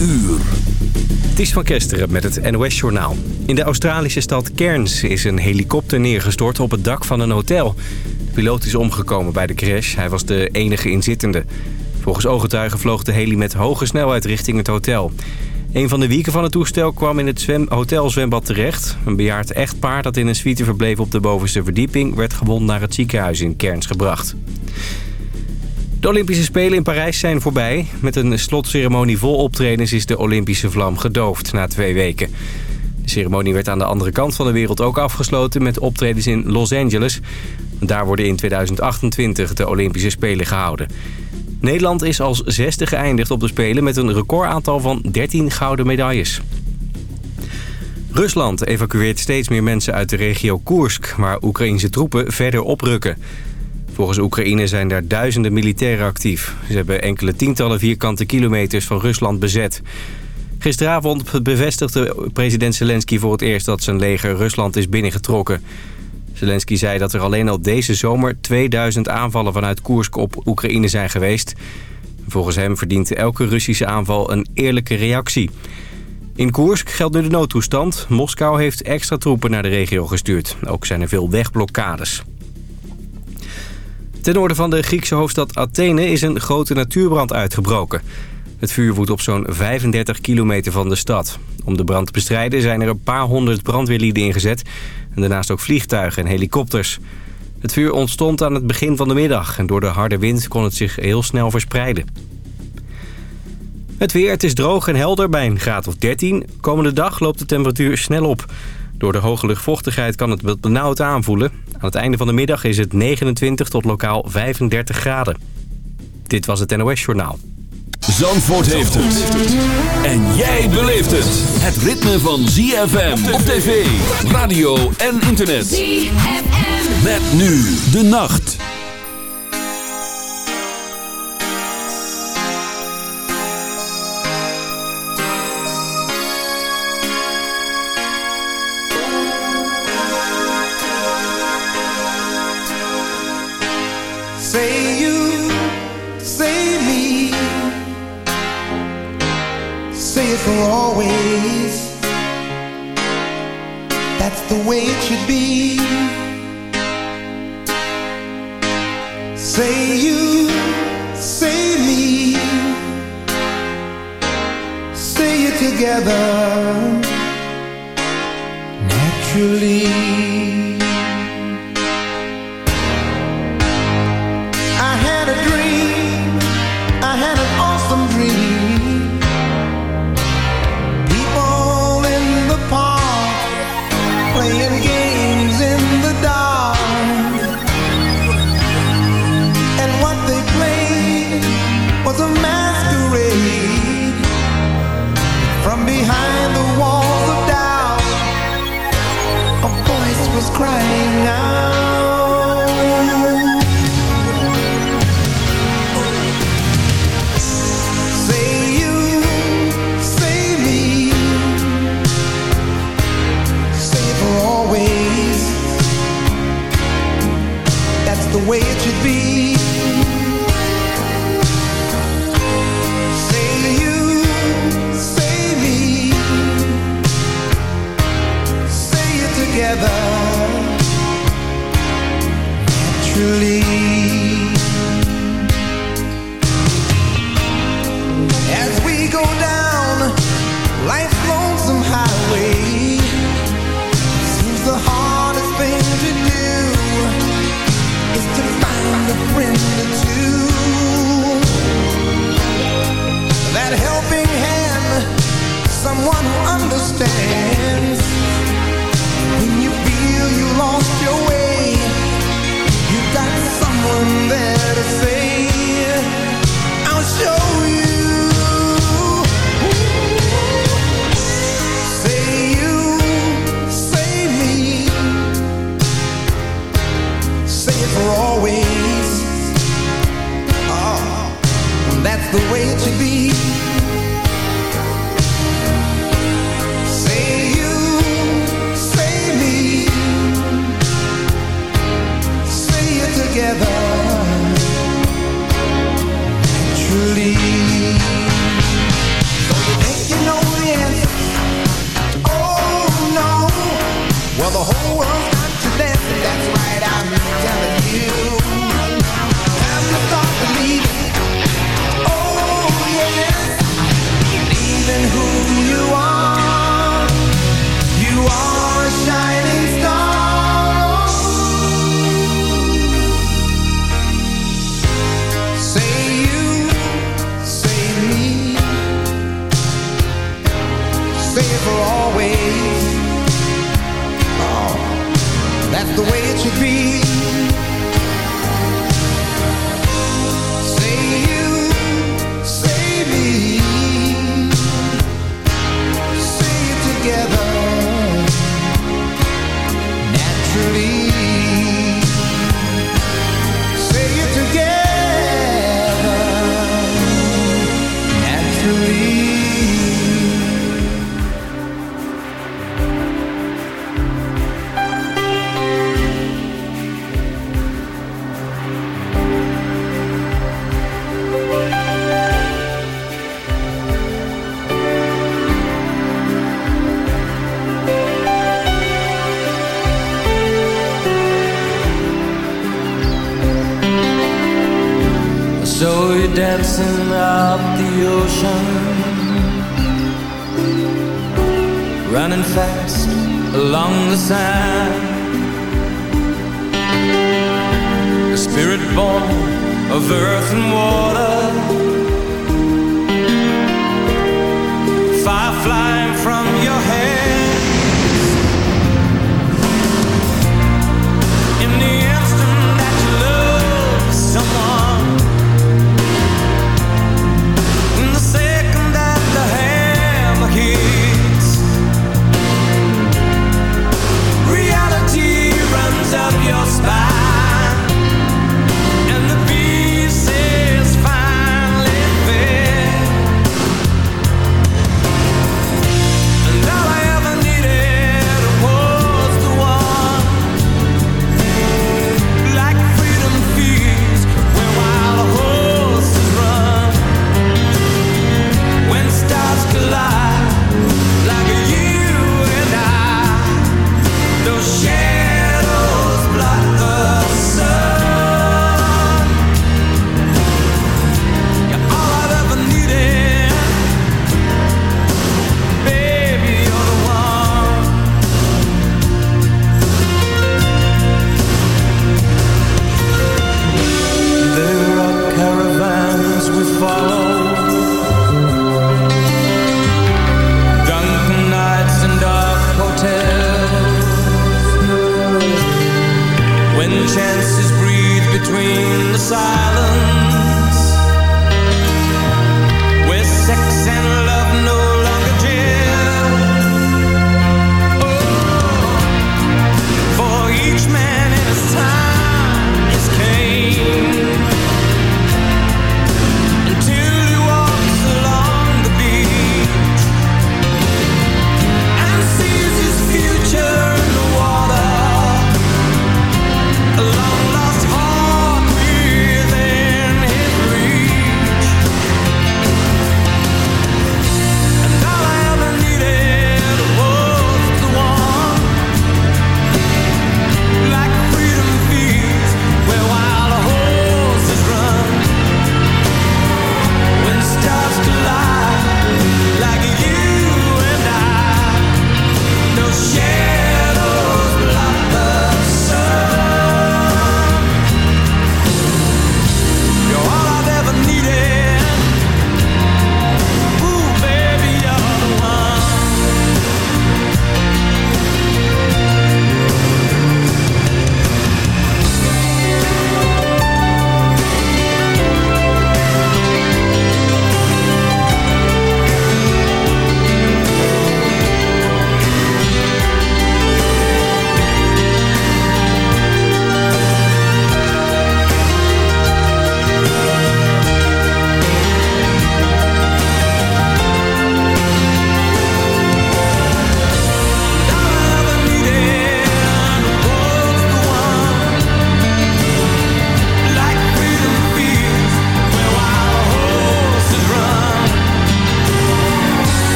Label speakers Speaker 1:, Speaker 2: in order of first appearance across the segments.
Speaker 1: uur.
Speaker 2: Ties van Kesteren met het NOS-journaal. In de Australische stad Cairns is een helikopter neergestort op het dak van een hotel. De piloot is omgekomen bij de crash. Hij was de enige inzittende. Volgens ooggetuigen vloog de heli met hoge snelheid richting het hotel. Een van de wieken van het toestel kwam in het zwem hotelzwembad terecht. Een bejaard echtpaar dat in een suite verbleef op de bovenste verdieping... werd gewond naar het ziekenhuis in Cairns gebracht. De Olympische Spelen in Parijs zijn voorbij. Met een slotceremonie vol optredens is de Olympische vlam gedoofd na twee weken. De ceremonie werd aan de andere kant van de wereld ook afgesloten met optredens in Los Angeles. Daar worden in 2028 de Olympische Spelen gehouden. Nederland is als zesde geëindigd op de Spelen met een recordaantal van 13 gouden medailles. Rusland evacueert steeds meer mensen uit de regio Koersk... waar Oekraïnse troepen verder oprukken. Volgens Oekraïne zijn daar duizenden militairen actief. Ze hebben enkele tientallen vierkante kilometers van Rusland bezet. Gisteravond bevestigde president Zelensky voor het eerst dat zijn leger Rusland is binnengetrokken. Zelensky zei dat er alleen al deze zomer 2000 aanvallen vanuit Koersk op Oekraïne zijn geweest. Volgens hem verdient elke Russische aanval een eerlijke reactie. In Koersk geldt nu de noodtoestand. Moskou heeft extra troepen naar de regio gestuurd. Ook zijn er veel wegblokkades. Ten noorden van de Griekse hoofdstad Athene is een grote natuurbrand uitgebroken. Het vuur woedt op zo'n 35 kilometer van de stad. Om de brand te bestrijden zijn er een paar honderd brandweerlieden ingezet... en daarnaast ook vliegtuigen en helikopters. Het vuur ontstond aan het begin van de middag... en door de harde wind kon het zich heel snel verspreiden. Het weer, het is droog en helder bij een graad of 13. Komende dag loopt de temperatuur snel op... Door de hoge luchtvochtigheid kan het wat benauwd aanvoelen. Aan het einde van de middag is het 29 tot lokaal 35 graden. Dit was het NOS Journaal.
Speaker 1: Zandvoort heeft het. En jij beleeft het. Het ritme van ZFM op tv, radio en internet. ZFM. Met nu de nacht.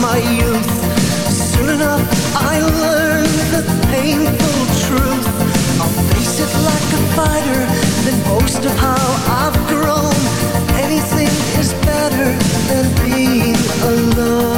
Speaker 3: my youth. Soon enough I learn the painful truth. I'll face it
Speaker 4: like a
Speaker 3: fighter Then boast of how I've grown. Anything is better than being alone.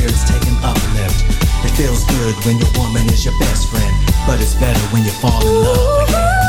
Speaker 5: spirit's taking uplift. It feels good when your woman is your best friend, but it's better when you fall in love again.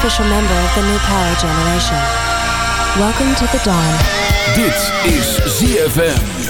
Speaker 6: official member of the new power generation. Welcome to the dawn.
Speaker 1: Dit is ZFM.